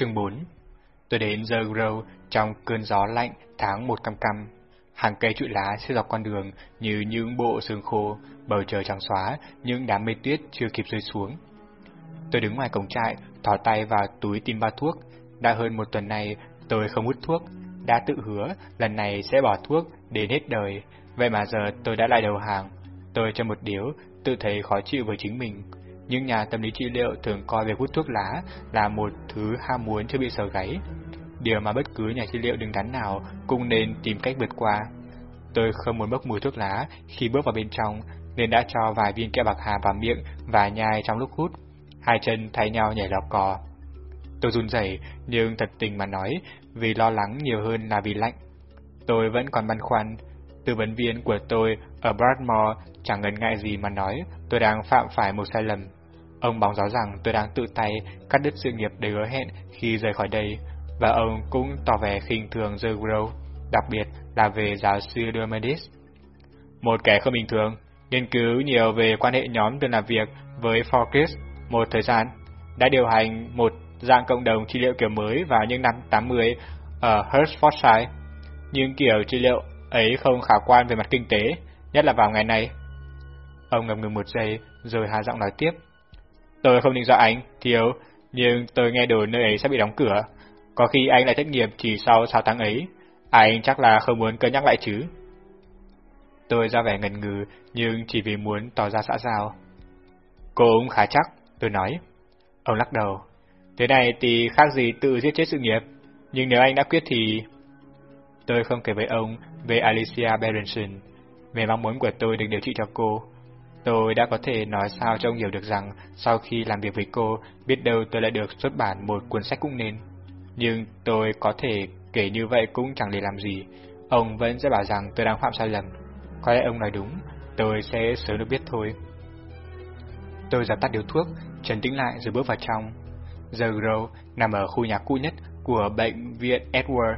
Chương 4 Tôi đến The Grove trong cơn gió lạnh tháng một căm căm. Hàng cây trụi lá xếp dọc con đường như những bộ xương khô, bầu trời trắng xóa, những đám mây tuyết chưa kịp rơi xuống. Tôi đứng ngoài cổng trại, thỏ tay vào túi tìm ba thuốc. Đã hơn một tuần này, tôi không hút thuốc. Đã tự hứa, lần này sẽ bỏ thuốc đến hết đời. Vậy mà giờ tôi đã lại đầu hàng. Tôi cho một điếu, tự thấy khó chịu với chính mình. Những nhà tâm lý trị liệu thường coi việc hút thuốc lá là một thứ ham muốn chưa bị sờ gáy. Điều mà bất cứ nhà trị liệu đứng đắn nào cũng nên tìm cách vượt qua. Tôi không muốn bốc mùi thuốc lá khi bước vào bên trong, nên đã cho vài viên kẹo bạc hà vào miệng và nhai trong lúc hút. Hai chân thay nhau nhảy lọc cò. Tôi run rẩy, nhưng thật tình mà nói, vì lo lắng nhiều hơn là vì lạnh. Tôi vẫn còn băn khoăn. Tư vấn viên của tôi ở Bradmore chẳng ngần ngại gì mà nói tôi đang phạm phải một sai lầm. Ông báo gió rằng tôi đang tự tay cắt đứt sự nghiệp để hứa hẹn khi rời khỏi đây, và ông cũng tỏ vẻ khinh thường The Grove, đặc biệt là về giáo sư Diomedes. Một kẻ không bình thường, nghiên cứu nhiều về quan hệ nhóm từ làm việc với Forkis một thời gian, đã điều hành một dạng cộng đồng trị liệu kiểu mới vào những năm 80 ở Hertfordshire. Nhưng kiểu trị liệu ấy không khả quan về mặt kinh tế, nhất là vào ngày nay. Ông ngập ngừng một giây, rồi hạ giọng nói tiếp. Tôi không định dọa anh, thiếu, nhưng tôi nghe đồn nơi ấy sẽ bị đóng cửa. Có khi anh lại thất nghiệp chỉ sau 6 tháng ấy. Anh chắc là không muốn cân nhắc lại chứ. Tôi ra vẻ ngần ngừ, nhưng chỉ vì muốn tỏ ra xã giao. Cô cũng khá chắc, tôi nói. Ông lắc đầu. Thế này thì khác gì tự giết chết sự nghiệp. Nhưng nếu anh đã quyết thì... Tôi không kể với ông về Alicia Berenson, về mong muốn của tôi được điều trị cho cô. Tôi đã có thể nói sao cho ông hiểu được rằng sau khi làm việc với cô, biết đâu tôi lại được xuất bản một cuốn sách cũng nên. Nhưng tôi có thể kể như vậy cũng chẳng để làm gì. Ông vẫn sẽ bảo rằng tôi đang phạm sai lầm. Có lẽ ông nói đúng, tôi sẽ sớm được biết thôi. Tôi dập tắt điếu thuốc, trấn tĩnh lại rồi bước vào trong. The Grove nằm ở khu nhà cũ nhất của bệnh viện Edward.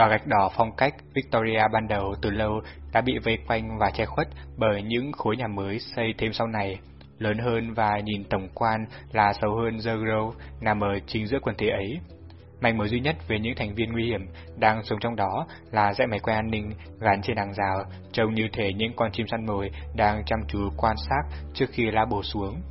Tòa gạch đỏ phong cách Victoria ban đầu từ lâu đã bị vây quanh và che khuất bởi những khối nhà mới xây thêm sau này, lớn hơn và nhìn tổng quan là xấu hơn The Grove nằm ở chính giữa quần thể ấy. Manh mối duy nhất về những thành viên nguy hiểm đang sống trong đó là dãy máy quay an ninh gắn trên hàng rào, trông như thể những con chim săn mồi đang chăm chú quan sát trước khi la bổ xuống.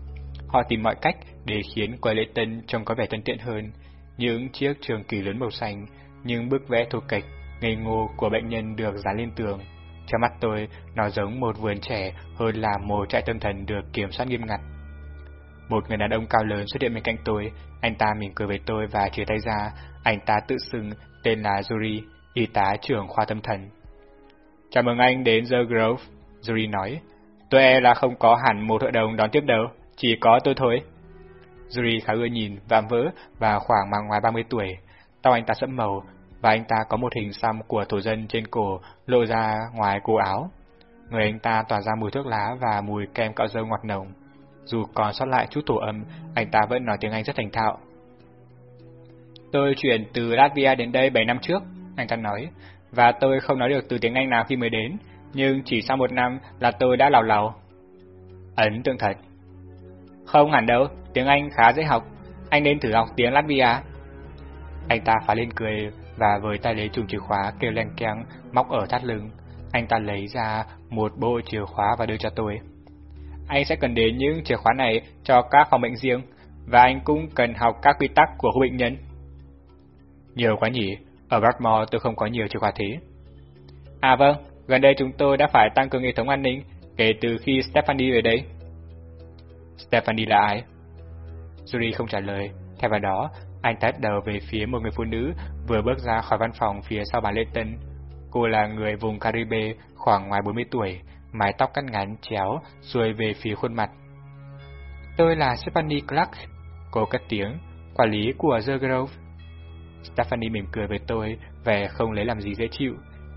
Họ tìm mọi cách để khiến quầy lễ tân trông có vẻ thân tiện hơn. Những chiếc trường kỳ lớn màu xanh, những bức vẽ thô kịch, ngây ngô của bệnh nhân được dán lên tường. Trong mắt tôi, nó giống một vườn trẻ hơn là một trại tâm thần được kiểm soát nghiêm ngặt. Một người đàn ông cao lớn xuất hiện bên cạnh tôi, anh ta mỉm cười với tôi và chia tay ra, anh ta tự xưng tên là Yuri, y tá trưởng khoa tâm thần. Chào mừng anh đến The Grove, Yuri nói. Tôi e là không có hẳn một hội đồng đón tiếp đâu, chỉ có tôi thôi. Yuri khá ưa nhìn, vạm vỡ và khoảng mang ngoài 30 tuổi. Tóc anh ta sẫm màu, và anh ta có một hình xăm của thổ dân trên cổ lộ ra ngoài cổ áo. Người anh ta tỏa ra mùi thuốc lá và mùi kem cạo râu ngọt nồng. Dù còn sót lại chút thổ âm, anh ta vẫn nói tiếng Anh rất thành thạo. Tôi chuyển từ Latvia đến đây 7 năm trước, anh ta nói, và tôi không nói được từ tiếng Anh nào khi mới đến, nhưng chỉ sau một năm là tôi đã lào lào. Ấn tượng thật. Không hẳn đâu, tiếng Anh khá dễ học, anh nên thử học tiếng Latvia. Anh ta phá lên cười và với tay lấy chùm chìa khóa kêu len keng móc ở thắt lưng. Anh ta lấy ra một bộ chìa khóa và đưa cho tôi. Anh sẽ cần đến những chìa khóa này cho các phòng bệnh riêng, và anh cũng cần học các quy tắc của khu bệnh nhân. Nhiều quá nhỉ, ở Bradmore tôi không có nhiều chìa khóa thế. À vâng, gần đây chúng tôi đã phải tăng cường hệ thống an ninh kể từ khi Stephanie về đây. Stephanie là ai? Yuri không trả lời, thay vào đó, anh tát đầu về phía một người phụ nữ vừa bước ra khỏi văn phòng phía sau bà Lê tân. Cô là người vùng Caribe, khoảng ngoài 40 tuổi, mái tóc cắt ngắn chéo xuôi về phía khuôn mặt. Tôi là Stephanie Clark, cô cất tiếng, quản lý của The Grove. Stephanie mỉm cười với tôi, vẻ không lấy làm gì dễ chịu.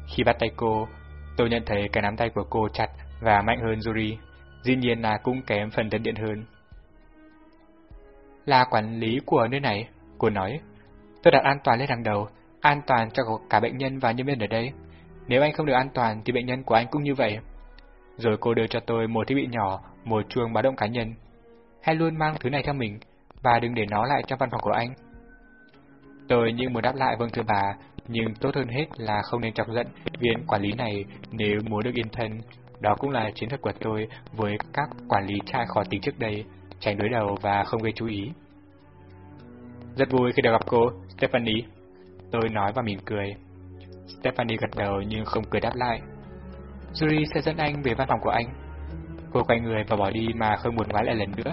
Khi bắt tay cô, tôi nhận thấy cái nắm tay của cô chặt và mạnh hơn Yuri, dĩ nhiên là cũng kém phần thân điện hơn. Là quản lý của nơi này, cô nói. Tôi đặt an toàn lên hàng đầu, an toàn cho cả bệnh nhân và nhân viên ở đây. Nếu anh không được an toàn thì bệnh nhân của anh cũng như vậy. Rồi cô đưa cho tôi một thiết bị nhỏ, một chuông báo động cá nhân. Hãy luôn mang thứ này theo mình, và đừng để nó lại trong văn phòng của anh. Tôi như muốn đáp lại vâng thưa bà, nhưng tốt hơn hết là không nên chọc giận viên quản lý này nếu muốn được yên thân. Đó cũng là chiến thuật của tôi với các quản lý trai khó tính trước đây, tránh đối đầu và không gây chú ý. Rất vui khi được gặp cô, Stephanie. Tôi nói và mỉm cười. Stephanie gật đầu nhưng không cười đáp lại. Yuri sẽ dẫn anh về văn phòng của anh. Cô quay người và bỏ đi mà không muốn nói lại lần nữa.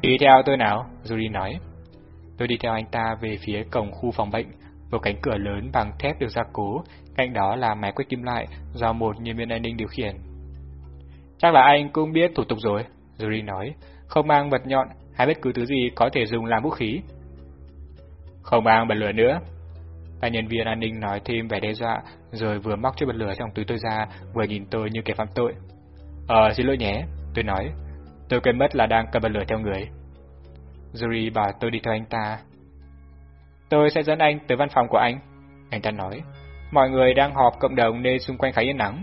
Đi theo tôi nào, Yuri nói. Tôi đi theo anh ta về phía cổng khu phòng bệnh, một cánh cửa lớn bằng thép được gia cố, cạnh đó là máy quét kim loại do một nhân viên an ninh điều khiển. Chắc là anh cũng biết thủ tục rồi, Yuri nói, không mang vật nhọn hay bất cứ thứ gì có thể dùng làm vũ khí. Không mang bật lửa nữa. Và nhân viên an ninh nói thêm vẻ đe dọa, rồi vừa móc chiếc bật lửa trong túi tôi ra, vừa nhìn tôi như kẻ phạm tội. Ờ, xin lỗi nhé, tôi nói. Tôi quên mất là đang cầm bật lửa theo người. Yuri bảo tôi đi theo anh ta. Tôi sẽ dẫn anh tới văn phòng của anh. Anh ta nói, mọi người đang họp cộng đồng nên xung quanh khá yên nắng.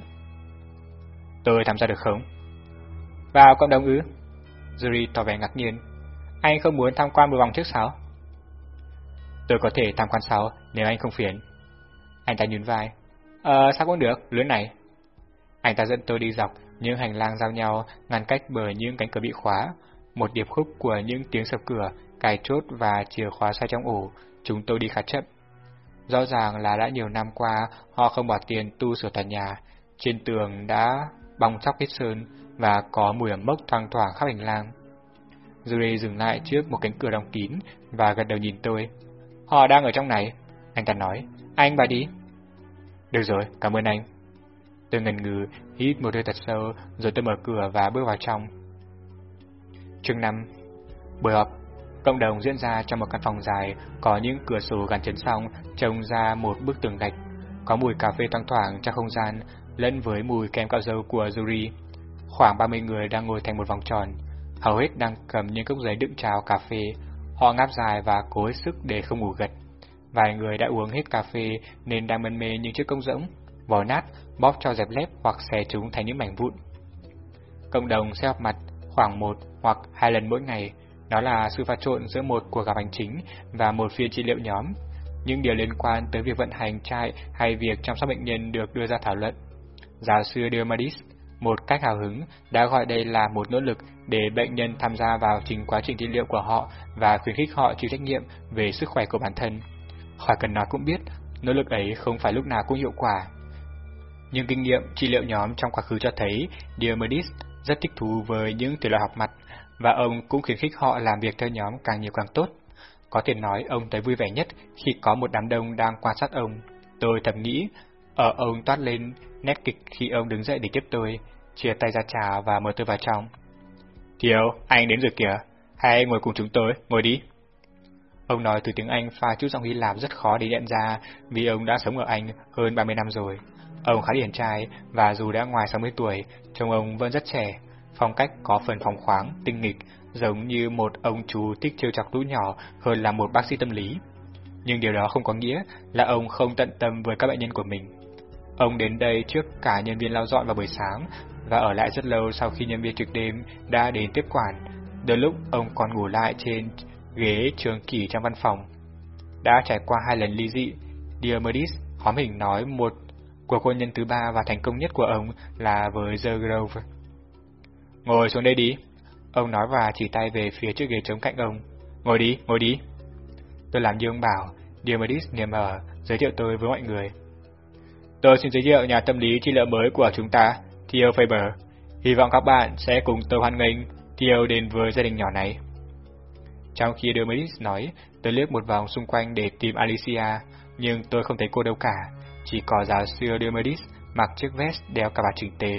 Tôi tham gia được không? Vào cộng đồng ư? Yuri tỏ vẻ ngạc nhiên. Anh không muốn tham quan một vòng trước sao? Tôi có thể tham quan sau nếu anh không phiền. Anh ta nhún vai. Ờ, sao cũng được, lưới này. Anh ta dẫn tôi đi dọc những hành lang giao nhau ngăn cách bởi những cánh cửa bị khóa, một điệp khúc của những tiếng sập cửa, cài chốt và chìa khóa xoay trong ổ, chúng tôi đi khá chậm. Rõ ràng là đã nhiều năm qua họ không bỏ tiền tu sửa tòa nhà, trên tường đã bong chóc vết sơn và có mùi ẩm mốc thoang thoảng khắp hành lang. Yuri dừng lại trước một cánh cửa đóng kín và gật đầu nhìn tôi. Họ đang ở trong này, anh ta nói. Anh bà đi. Được rồi, cảm ơn anh. Tôi ngần ngừ, hít một hơi thật sâu, rồi tôi mở cửa và bước vào trong. Chương 5 Buổi họp Cộng đồng diễn ra trong một căn phòng dài, có những cửa sổ gắn chấn song, trông ra một bức tường gạch. Có mùi cà phê thoang thoảng trong không gian, lẫn với mùi kem cạo dâu của Yuri. Khoảng 30 người đang ngồi thành một vòng tròn, hầu hết đang cầm những cốc giấy đựng cháo cà phê. Họ ngáp dài và cố hết sức để không ngủ gật. Vài người đã uống hết cà phê nên đang mân mê những chiếc công rỗng, vò nát, bóp cho dẹp lép hoặc xé chúng thành những mảnh vụn. Cộng đồng sẽ họp mặt khoảng một hoặc hai lần mỗi ngày. Đó là sự pha trộn giữa một cuộc gặp hành chính và một phiên trị liệu nhóm. Những điều liên quan tới việc vận hành trại hay việc chăm sóc bệnh nhân được đưa ra thảo luận. Giáo sư Diomadis, một cách hào hứng, đã gọi đây là một nỗ lực để bệnh nhân tham gia vào trình quá trình trị liệu của họ và khuyến khích họ chịu trách nhiệm về sức khỏe của bản thân. Khỏi cần nói cũng biết, nỗ lực ấy không phải lúc nào cũng hiệu quả. Nhưng kinh nghiệm trị liệu nhóm trong quá khứ cho thấy Diomedes rất thích thú với những thể loại học mặt, và ông cũng khuyến khích họ làm việc theo nhóm càng nhiều càng tốt. Có thể nói ông thấy vui vẻ nhất khi có một đám đông đang quan sát ông. Tôi thầm nghĩ, ở ông toát lên nét kịch khi ông đứng dậy để tiếp tôi, chia tay ra chào và mời tôi vào trong. Thiếu, anh đến rồi kìa, hãy ngồi cùng chúng tôi, ngồi đi. Ông nói từ tiếng Anh pha chút giọng Hy Lạp rất khó để nhận ra vì ông đã sống ở Anh hơn 30 năm rồi. Ông khá điển trai và dù đã ngoài 60 tuổi, trông ông vẫn rất trẻ, phong cách có phần phóng khoáng, tinh nghịch, giống như một ông chú thích trêu chọc lũ nhỏ hơn là một bác sĩ tâm lý. Nhưng điều đó không có nghĩa là ông không tận tâm với các bệnh nhân của mình. Ông đến đây trước cả nhân viên lau dọn vào buổi sáng và ở lại rất lâu sau khi nhân viên trực đêm đã đến tiếp quản. Đôi lúc ông còn ngủ lại trên ghế trường kỷ trong văn phòng. Đã trải qua hai lần ly dị, Diomedes hóm hình nói một Cuộc hôn nhân thứ ba và thành công nhất của ông là với The Grove. Ngồi xuống đây đi. Ông nói và chỉ tay về phía chiếc ghế trống cạnh ông. Ngồi đi, ngồi đi. Tôi làm như ông bảo, Diomedes niềm ở, giới thiệu tôi với mọi người. Tôi xin giới thiệu nhà tâm lý trị liệu mới của chúng ta, Theo Faber. Hy vọng các bạn sẽ cùng tôi hoan nghênh Theo đến với gia đình nhỏ này. Trong khi Dermis nói, tôi liếc một vòng xung quanh để tìm Alicia, nhưng tôi không thấy cô đâu cả. Chỉ có giáo sư Dermis mặc chiếc vest đeo cà vạt chỉnh tề,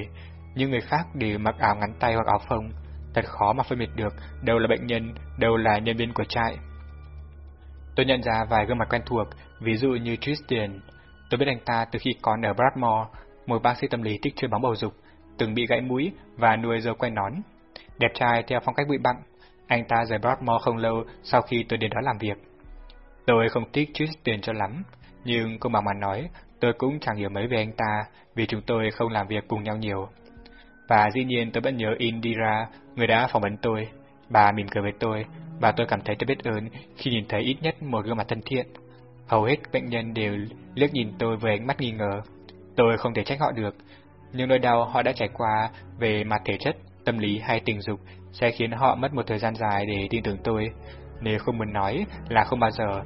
nhưng người khác đều mặc áo ngắn tay hoặc áo phông. Thật khó mà phân biệt được đâu là bệnh nhân, đâu là nhân viên của trại. Tôi nhận ra vài gương mặt quen thuộc, ví dụ như Tristan. Tôi biết anh ta từ khi còn ở Bradmore, một bác sĩ tâm lý thích chơi bóng bầu dục, từng bị gãy mũi và nuôi dâu quay nón. Đẹp trai theo phong cách bụi bặm, anh ta rời Bradmore không lâu sau khi tôi đến đó làm việc. Tôi không thích Tristan cho lắm, nhưng công bằng mà nói, Tôi cũng chẳng hiểu mấy về anh ta, vì chúng tôi không làm việc cùng nhau nhiều. Và dĩ nhiên tôi vẫn nhớ Indira, người đã phỏng vấn tôi. Bà mỉm cười với tôi, và tôi cảm thấy tôi biết ơn khi nhìn thấy ít nhất một gương mặt thân thiện. Hầu hết bệnh nhân đều liếc nhìn tôi với ánh mắt nghi ngờ. Tôi không thể trách họ được, những nỗi đau họ đã trải qua về mặt thể chất, tâm lý hay tình dục sẽ khiến họ mất một thời gian dài để tin tưởng tôi. Nếu không muốn nói là không bao giờ.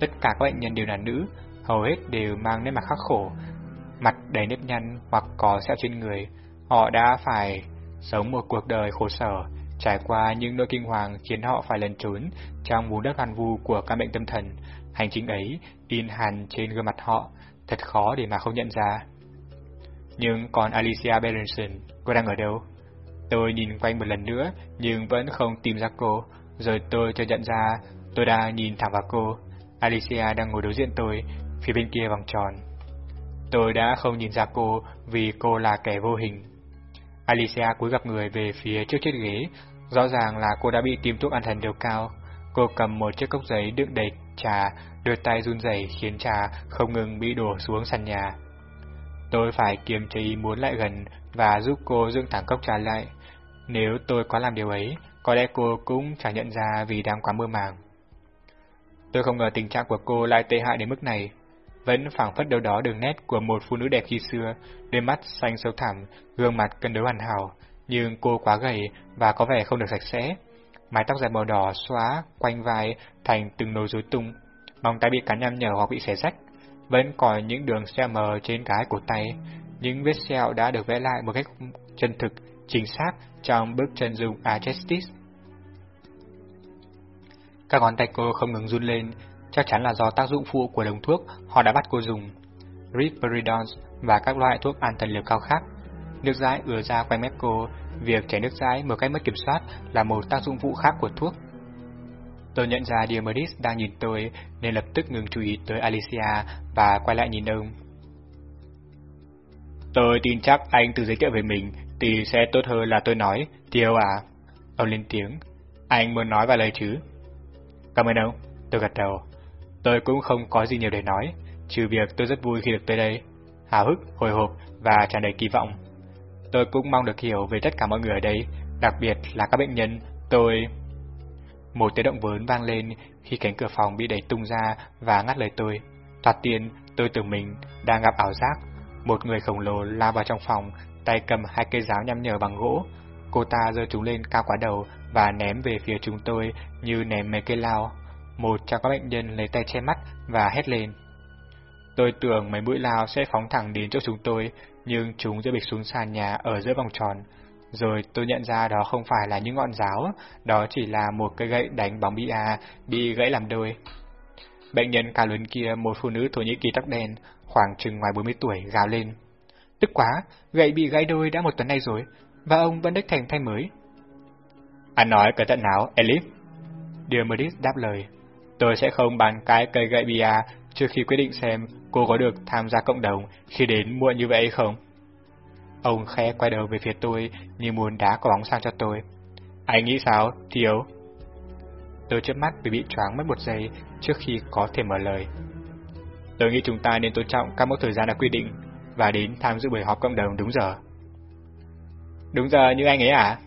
Tất cả các bệnh nhân đều là nữ, hầu hết đều mang nét mặt khắc khổ, mặt đầy nếp nhăn hoặc có sẹo trên người. Họ đã phải sống một cuộc đời khổ sở, trải qua những nỗi kinh hoàng khiến họ phải lẩn trốn trong vùng đất hoang vu của căn bệnh tâm thần. Hành trình ấy in hẳn trên gương mặt họ, thật khó để mà không nhận ra. Nhưng còn Alicia Berenson, cô đang ở đâu? Tôi nhìn quanh một lần nữa, nhưng vẫn không tìm ra cô. Rồi tôi chợt nhận ra, tôi đang nhìn thẳng vào cô. Alicia đang ngồi đối diện tôi, phía bên kia vòng tròn. Tôi đã không nhìn ra cô vì cô là kẻ vô hình. Alicia cúi gặp người về phía trước chiếc ghế, rõ ràng là cô đã bị tiêm thuốc an thần đều cao. Cô cầm một chiếc cốc giấy đựng đầy trà, đôi tay run rẩy khiến trà không ngừng bị đổ xuống sàn nhà. Tôi phải kiềm chế ý muốn lại gần và giúp cô dựng thẳng cốc trà lại. Nếu tôi có làm điều ấy, có lẽ cô cũng chả nhận ra vì đang quá mơ màng. Tôi không ngờ tình trạng của cô lại tệ hại đến mức này. Vẫn phảng phất đâu đó đường nét của một phụ nữ đẹp khi xưa, đôi mắt xanh sâu thẳm, gương mặt cân đối hoàn hảo, nhưng cô quá gầy và có vẻ không được sạch sẽ. Mái tóc dài màu đỏ xóa quanh vai thành từng nồi rối tung, móng tay bị cắn nhăm nhở hoặc bị xé rách. Vẫn còn những đường sẹo mờ trên cái cổ tay, những vết sẹo đã được vẽ lại một cách chân thực, chính xác trong bước chân dung Argestis. Các ngón tay cô không ngừng run lên, chắc chắn là do tác dụng phụ của đồng thuốc họ đã bắt cô dùng. Ripperidons và các loại thuốc an thần liều cao khác. Nước dãi ứa ra quanh mép cô, việc chảy nước dãi một cách mất kiểm soát là một tác dụng phụ khác của thuốc. Tôi nhận ra Diomedes đang nhìn tôi nên lập tức ngừng chú ý tới Alicia và quay lại nhìn ông. Tôi tin chắc anh tự giới thiệu về mình thì sẽ tốt hơn là tôi nói, Tiêu à. Ông lên tiếng, anh muốn nói vài lời chứ? Cảm ơn ông, tôi gật đầu. Tôi cũng không có gì nhiều để nói, trừ việc tôi rất vui khi được tới đây, hào hức, hồi hộp và tràn đầy kỳ vọng. Tôi cũng mong được hiểu về tất cả mọi người ở đây, đặc biệt là các bệnh nhân, tôi... Một tiếng động vớn vang lên khi cánh cửa phòng bị đẩy tung ra và ngắt lời tôi. Thoạt tiên, tôi tưởng mình đang gặp ảo giác. Một người khổng lồ lao vào trong phòng, tay cầm hai cây giáo nhăm nhở bằng gỗ. Cô ta giơ chúng lên cao quá đầu và ném về phía chúng tôi như ném mấy cây lao. Một trong các bệnh nhân lấy tay che mắt và hét lên. Tôi tưởng mấy mũi lao sẽ phóng thẳng đến chỗ chúng tôi, nhưng chúng rơi bịch xuống sàn nhà ở giữa vòng tròn. Rồi tôi nhận ra đó không phải là những ngọn giáo, đó chỉ là một cây gậy đánh bóng bia bị gãy làm đôi. Bệnh nhân cao lớn kia, một phụ nữ Thổ Nhĩ Kỳ tóc đen, khoảng chừng ngoài 40 tuổi, gào lên. Tức quá, gậy bị gãy đôi đã một tuần nay rồi, và ông vẫn đích thành thay mới. Anh nói cẩn thận nào, Elif. Diomedes đáp lời. Tôi sẽ không bán cái cây gậy bia trước khi quyết định xem cô có được tham gia cộng đồng khi đến muộn như vậy không. Ông khẽ quay đầu về phía tôi như muốn đá quả bóng sang cho tôi. Anh nghĩ sao, Thiếu? Tôi chớp mắt vì bị choáng mất một giây trước khi có thể mở lời. Tôi nghĩ chúng ta nên tôn trọng các mốc thời gian đã quy định và đến tham dự buổi họp cộng đồng đúng giờ. Đúng giờ như anh ấy à?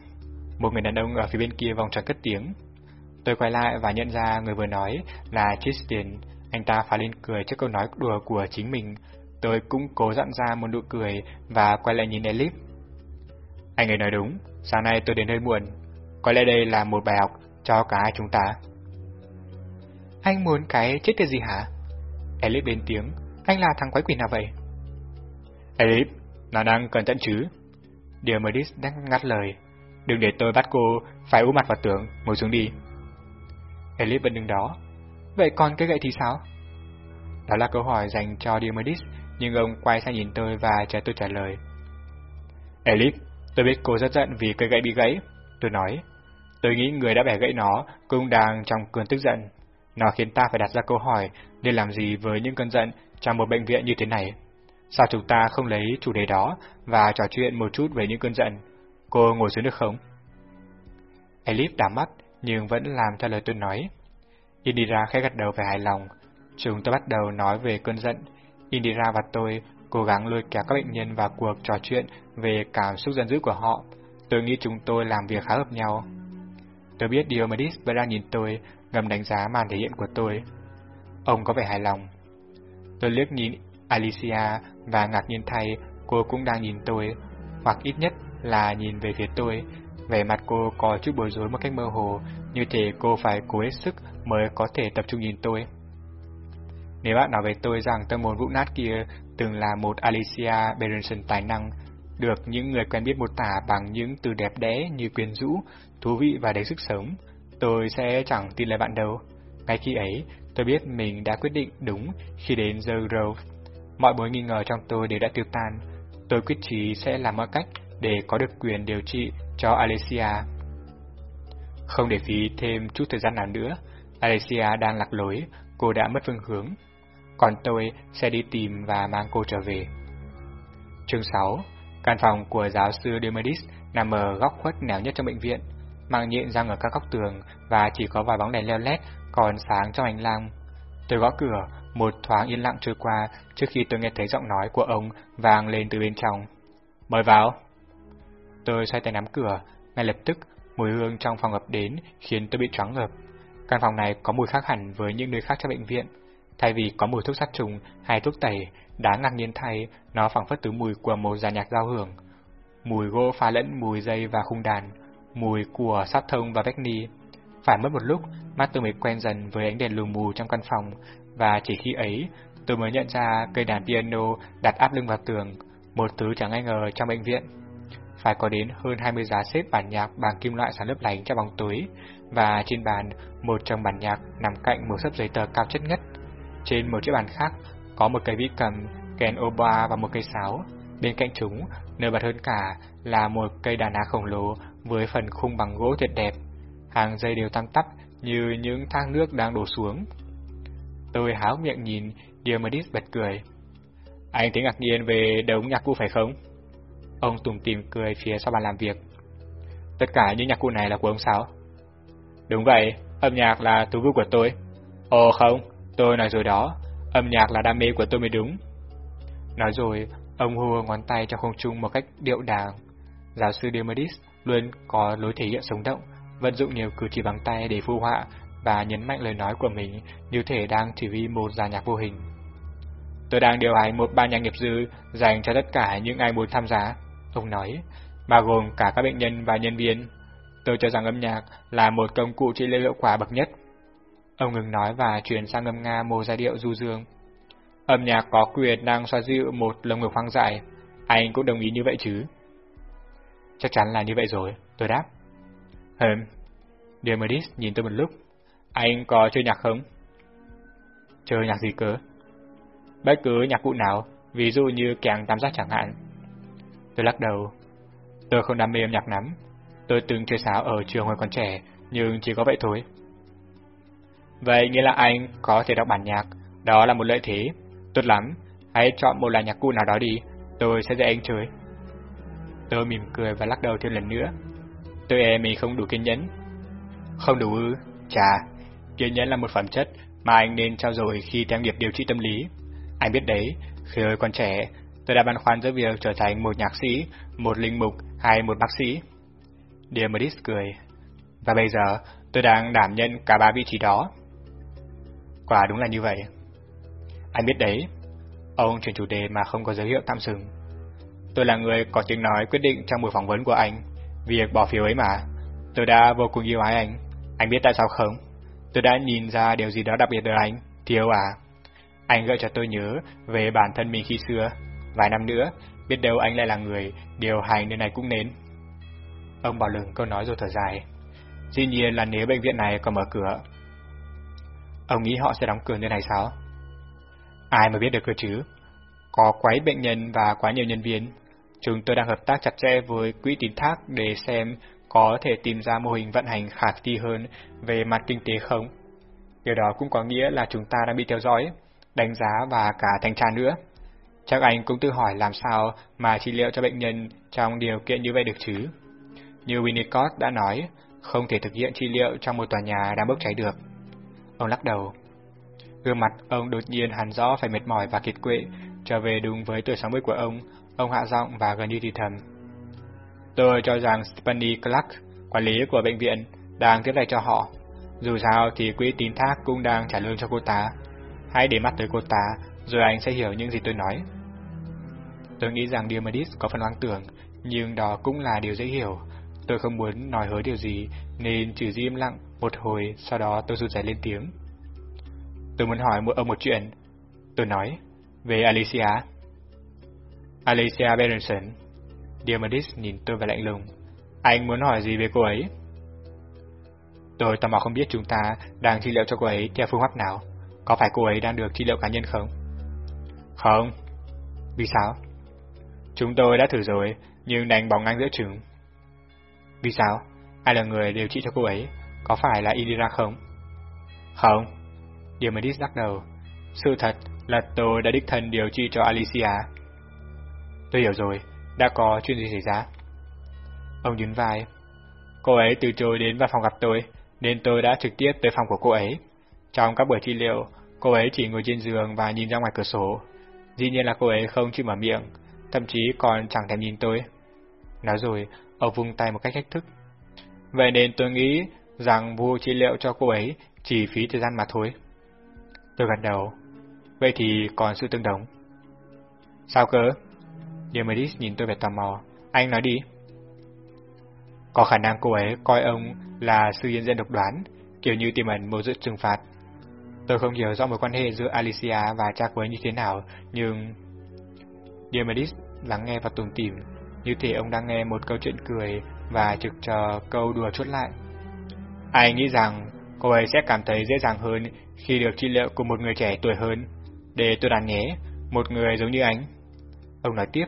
Một người đàn ông ở phía bên kia vòng tròn cất tiếng. Tôi quay lại và nhận ra người vừa nói là Tristan. Anh ta phá lên cười trước câu nói đùa của chính mình. Tôi cũng cố dặn ra một nụ cười và quay lại nhìn Elip. Anh ấy nói đúng, sáng nay tôi đến hơi muộn. Có lẽ đây là một bài học cho cả hai chúng ta. Anh muốn cái chết tiệt gì hả? Elip lên tiếng, anh là thằng quái quỷ nào vậy? Elip, nó đang cẩn thận chứ? Diomedes đang ngắt lời. Đừng để tôi bắt cô phải úp mặt vào tường, ngồi xuống đi. Elip vẫn đứng đó. Vậy còn cái gậy thì sao? Đó là câu hỏi dành cho Diomedes, nhưng ông quay sang nhìn tôi và chờ tôi trả lời. Elip, tôi biết cô rất giận vì cây gậy bị gãy. Tôi nói, tôi nghĩ người đã bẻ gãy nó cũng đang trong cơn tức giận. Nó khiến ta phải đặt ra câu hỏi nên làm gì với những cơn giận trong một bệnh viện như thế này. Sao chúng ta không lấy chủ đề đó và trò chuyện một chút về những cơn giận? Cô ngồi xuống được không? Elip đảo mắt nhưng vẫn làm theo lời tôi nói. Indira khẽ gật đầu về hài lòng. Chúng tôi bắt đầu nói về cơn giận. Indira và tôi cố gắng lôi kéo các bệnh nhân vào cuộc trò chuyện về cảm xúc giận dữ của họ. Tôi nghĩ chúng tôi làm việc khá hợp nhau. Tôi biết Diomedes vẫn đang nhìn tôi, ngầm đánh giá màn thể hiện của tôi. Ông có vẻ hài lòng. Tôi liếc nhìn Alicia và ngạc nhiên thay cô cũng đang nhìn tôi, hoặc ít nhất là nhìn về phía tôi. Vẻ mặt cô có chút bối rối một cách mơ hồ, như thể cô phải cố hết sức mới có thể tập trung nhìn tôi. Nếu bạn nói với tôi rằng tâm hồn vụ nát kia từng là một Alicia Berenson tài năng, được những người quen biết mô tả bằng những từ đẹp đẽ như quyến rũ, thú vị và đầy sức sống, tôi sẽ chẳng tin lời bạn đâu. Ngay khi ấy, tôi biết mình đã quyết định đúng khi đến The Grove. Mọi mối nghi ngờ trong tôi đều đã tiêu tan. Tôi quyết chí sẽ làm mọi cách để có được quyền điều trị cho Alicia. Không để phí thêm chút thời gian nào nữa, Alicia đang lạc lối, cô đã mất phương hướng. Còn tôi sẽ đi tìm và mang cô trở về. Chương 6 Căn phòng của giáo sư Demodis nằm ở góc khuất nẻo nhất trong bệnh viện, mạng nhện răng ở các góc tường và chỉ có vài bóng đèn leo lét còn sáng trong hành lang. Tôi gõ cửa, một thoáng yên lặng trôi qua trước khi tôi nghe thấy giọng nói của ông vang lên từ bên trong. Mời vào. Tôi xoay tay nắm cửa, ngay lập tức mùi hương trong phòng ập đến khiến tôi bị choáng ngợp. Căn phòng này có mùi khác hẳn với những nơi khác trong bệnh viện. Thay vì có mùi thuốc sát trùng hay thuốc tẩy, đáng ngạc nhiên thay, nó phảng phất từ mùi của một giàn nhạc giao hưởng. Mùi gỗ pha lẫn mùi dây và khung đàn, mùi của sát thông và vách ni. Phải mất một lúc, mắt tôi mới quen dần với ánh đèn lù mù trong căn phòng, và chỉ khi ấy, tôi mới nhận ra cây đàn piano đặt áp lưng vào tường, một thứ chẳng ai ngờ trong bệnh viện. Phải có đến hơn 20 giá xếp bản nhạc bằng kim loại sáng lấp lánh trong bóng tối, và trên bàn, một trong bản nhạc nằm cạnh một sấp giấy tờ cao chất nhất. Trên một chiếc bàn khác, có một cây vĩ cầm, kèn oboa và một cây sáo. Bên cạnh chúng, nơi bật hơn cả là một cây đàn á khổng lồ với phần khung bằng gỗ tuyệt đẹp. Hàng dây đều tăm tắp như những thang nước đang đổ xuống. Tôi háo miệng nhìn, Diomedes bật cười. Anh thấy ngạc nhiên về đống nhạc cụ phải không? Ông tùng tìm cười phía sau bàn làm việc. Tất cả những nhạc cụ này là của ông sao? Đúng vậy, âm nhạc là thú vui của tôi. Ồ không, tôi nói rồi đó, âm nhạc là đam mê của tôi mới đúng. Nói rồi, ông hùa ngón tay trong không trung một cách điệu đàng. Giáo sư Diomedes luôn có lối thể hiện sống động, vận dụng nhiều cử chỉ bằng tay để phụ họa và nhấn mạnh lời nói của mình như thể đang chỉ huy một dàn nhạc vô hình. Tôi đang điều hành một ban nhạc nghiệp dư dành cho tất cả những ai muốn tham gia, ông nói, bao gồm cả các bệnh nhân và nhân viên. Tôi cho rằng âm nhạc là một công cụ trị liệu hiệu quả bậc nhất. Ông ngừng nói và chuyển sang ngâm nga một giai điệu du dương. Âm nhạc có quyền đang xoa dịu một lồng ngực hoang dại. Anh cũng đồng ý như vậy chứ? Chắc chắn là như vậy rồi, tôi đáp. Hừm. Demodis nhìn tôi một lúc. Anh có chơi nhạc không? Chơi nhạc gì cơ? Bất cứ nhạc cụ nào, ví dụ như kèn tam giác chẳng hạn. Tôi lắc đầu. Tôi không đam mê âm nhạc lắm. Tôi từng chơi sáo ở trường hồi còn trẻ, nhưng chỉ có vậy thôi. Vậy nghĩa là anh có thể đọc bản nhạc, đó là một lợi thế. Tốt lắm, hãy chọn một loại nhạc cụ nào đó đi, tôi sẽ dạy anh chơi. Tôi mỉm cười và lắc đầu thêm lần nữa. Tôi e mình không đủ kiên nhẫn. Không đủ ư? Chà, kiên nhẫn là một phẩm chất mà anh nên trao dồi khi theo nghiệp điều trị tâm lý. Anh biết đấy, khi hồi còn trẻ, tôi đã băn khoăn giữa việc trở thành một nhạc sĩ, một linh mục hay một bác sĩ. Diomedes cười. Và bây giờ, tôi đang đảm nhận cả ba vị trí đó. Quả đúng là như vậy. Anh biết đấy. Ông chuyển chủ đề mà không có dấu hiệu tạm dừng. Tôi là người có tiếng nói quyết định trong buổi phỏng vấn của anh. Việc bỏ phiếu ấy mà. Tôi đã vô cùng yêu ái anh. Anh biết tại sao không? Tôi đã nhìn ra điều gì đó đặc biệt ở anh. Thiếu à? Anh gợi cho tôi nhớ về bản thân mình khi xưa. Vài năm nữa, biết đâu anh lại là người điều hành nơi này cũng nên. Ông bảo lừng câu nói rồi thở dài. Dĩ nhiên là nếu bệnh viện này còn mở cửa. Ông nghĩ họ sẽ đóng cửa nơi này sao? Ai mà biết được cơ chứ? Có quái bệnh nhân và quá nhiều nhân viên. Chúng tôi đang hợp tác chặt chẽ với quỹ tín thác để xem có thể tìm ra mô hình vận hành khả thi hơn về mặt kinh tế không. Điều đó cũng có nghĩa là chúng ta đang bị theo dõi, đánh giá và cả thanh tra nữa. Chắc anh cũng tự hỏi làm sao mà trị liệu cho bệnh nhân trong điều kiện như vậy được chứ. Như Winnicott đã nói, không thể thực hiện trị liệu trong một tòa nhà đang bốc cháy được. Ông lắc đầu. Gương mặt ông đột nhiên hẳn rõ phải mệt mỏi và kiệt quệ, trở về đúng với tuổi 60 của ông, ông hạ giọng và gần như thì thầm. Tôi cho rằng Stephanie Clark, quản lý của bệnh viện, đang tiếp tay cho họ. Dù sao thì quỹ tín thác cũng đang trả lương cho cô ta. Hãy để mắt tới cô ta, rồi anh sẽ hiểu những gì tôi nói. Tôi nghĩ rằng Diomedes có phần hoang tưởng, nhưng đó cũng là điều dễ hiểu. Tôi không muốn nói hứa điều gì, nên chỉ im lặng một hồi, sau đó tôi rụt rè lên tiếng. Tôi muốn hỏi một ông một chuyện. Tôi nói, về Alicia. Alicia Berenson. Diomedes nhìn tôi và lạnh lùng. Anh muốn hỏi gì về cô ấy? Tôi tò mò không biết chúng ta đang trị liệu cho cô ấy theo phương pháp nào. Có phải cô ấy đang được trị liệu cá nhân không? Không. Vì sao? Chúng tôi đã thử rồi, nhưng đánh bóng ngang giữa trường. Vì sao? Ai là người điều trị cho cô ấy? Có phải là Indira không? Không. Diomedes lắc đầu. Sự thật là tôi đã đích thân điều trị cho Alicia. Tôi hiểu rồi, đã có chuyện gì xảy ra? Ông nhún vai. Cô ấy từ chối đến văn phòng gặp tôi, nên tôi đã trực tiếp tới phòng của cô ấy. Trong các buổi trị liệu, cô ấy chỉ ngồi trên giường và nhìn ra ngoài cửa sổ. Dĩ nhiên là cô ấy không chịu mở miệng, thậm chí còn chẳng thèm nhìn tôi. Nói rồi, ông vung tay một cách khách thức. Vậy nên tôi nghĩ rằng vua trị liệu cho cô ấy chỉ phí thời gian mà thôi. Tôi gật đầu. Vậy thì còn sự tương đồng. Sao cơ? Diomedes nhìn tôi vẻ tò mò. Anh nói đi. Có khả năng cô ấy coi ông là sư yên dân độc đoán, kiểu như tìm ẩn một dự trừng phạt. Tôi không hiểu rõ mối quan hệ giữa Alicia và cha cô ấy như thế nào, nhưng... Diomedes lắng nghe và tùng tìm, như thể ông đang nghe một câu chuyện cười và trực chờ câu đùa chốt lại. Anh nghĩ rằng cô ấy sẽ cảm thấy dễ dàng hơn khi được trị liệu của một người trẻ tuổi hơn. Để tôi đoán nhé, một người giống như anh. Ông nói tiếp,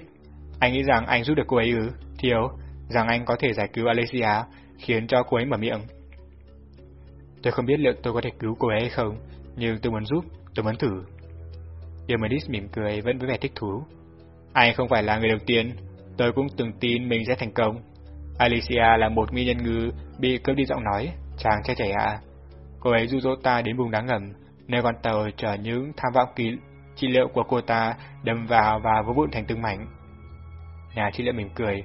anh nghĩ rằng anh giúp được cô ấy ư, thiếu, rằng anh có thể giải cứu Alicia, khiến cho cô ấy mở miệng. Tôi không biết liệu tôi có thể cứu cô ấy hay không, nhưng tôi muốn giúp, tôi muốn thử. Diomedes mỉm cười vẫn với vẻ thích thú. Anh không phải là người đầu tiên, tôi cũng từng tin mình sẽ thành công. Alicia là một mi nhân ngư bị cướp đi giọng nói, chàng trai trẻ ạ. Cô ấy du dỗ ta đến vùng đá ngầm, nơi con tàu chở những tham vọng kỳ trị liệu của cô ta đâm vào và vỡ vụn thành từng mảnh. Nhà trị liệu mỉm cười.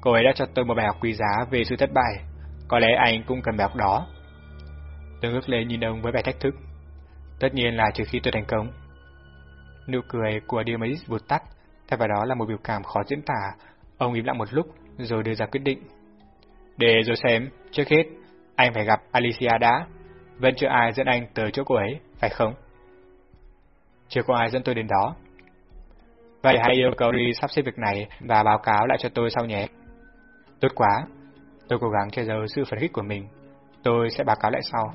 Cô ấy đã cho tôi một bài học quý giá về sự thất bại. Có lẽ anh cũng cần bài học đó. Tôi ngước lên nhìn ông với vẻ thách thức. Tất nhiên là trừ khi tôi thành công. Nụ cười của Diomedes vụt tắt, thay vào đó là một biểu cảm khó diễn tả. Ông im lặng một lúc, rồi đưa ra quyết định. Để rồi xem, trước hết, anh phải gặp Alicia đã. Vẫn chưa ai dẫn anh tới chỗ cô ấy, phải không? Chưa có ai dẫn tôi đến đó. Vậy hãy yêu cầu đi sắp xếp việc này và báo cáo lại cho tôi sau nhé. Tốt quá. Tôi cố gắng che giấu sự phấn khích của mình. Tôi sẽ báo cáo lại sau.